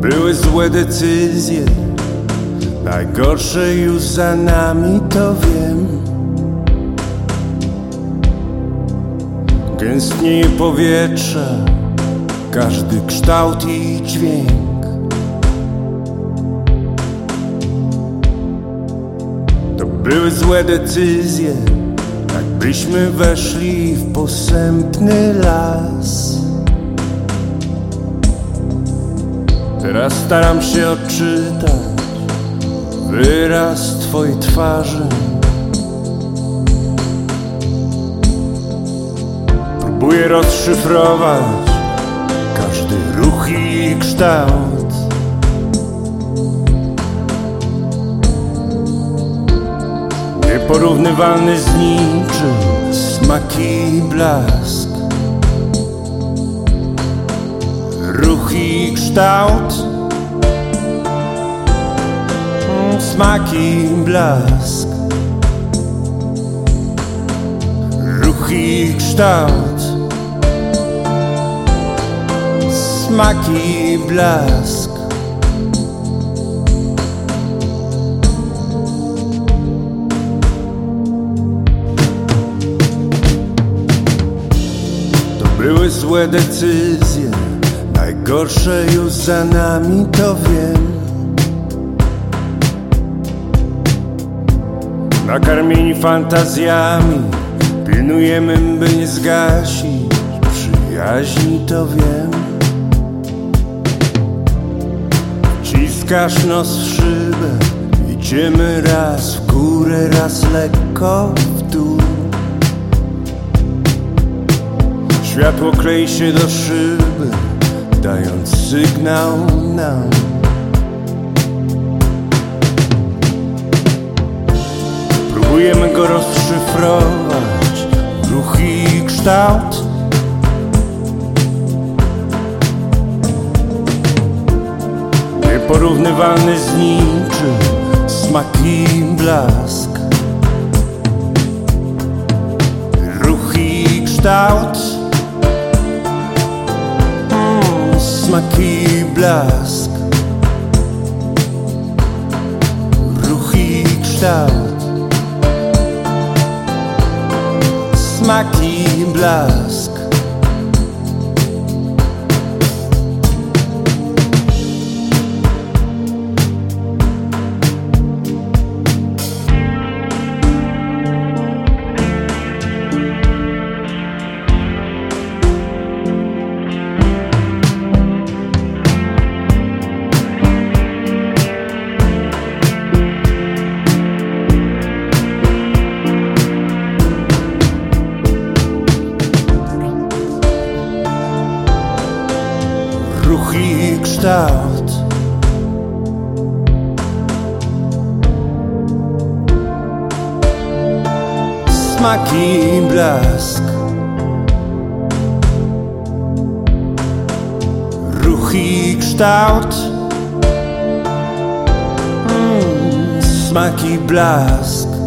były złe decyzje, najgorsze już za nami, to wiem. Gęstnieje powietrze, każdy kształt i dźwięk. To były złe decyzje, jakbyśmy weszli w posępny las. Teraz staram się odczytać wyraz Twojej twarzy. Próbuję rozszyfrować każdy ruch i kształt. Nieporównywalny z niczym smak i blask. Ruch i kształt. Smak i blask. Ruch i kształt. Smak i blask były złe decyzje Najgorsze już za nami, to wiem. Nakarmieni fantazjami, pilnujemy, by nie zgasić przyjaźni, to wiem. Ciskasz nos w szybę, idziemy raz w górę, raz lekko w dół. Światło klei się do szyby dając sygnał nam. Próbujemy go rozszyfrować, ruch i kształt. Nieporównywalny z niczym, smak i blask. Ruch i kształt. Smak i blask. Ruch i kształt Smak i blask i kształt. Smak i blask. Ruch i kształt. Mm, smak i blask.